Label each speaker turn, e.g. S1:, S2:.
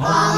S1: Oh.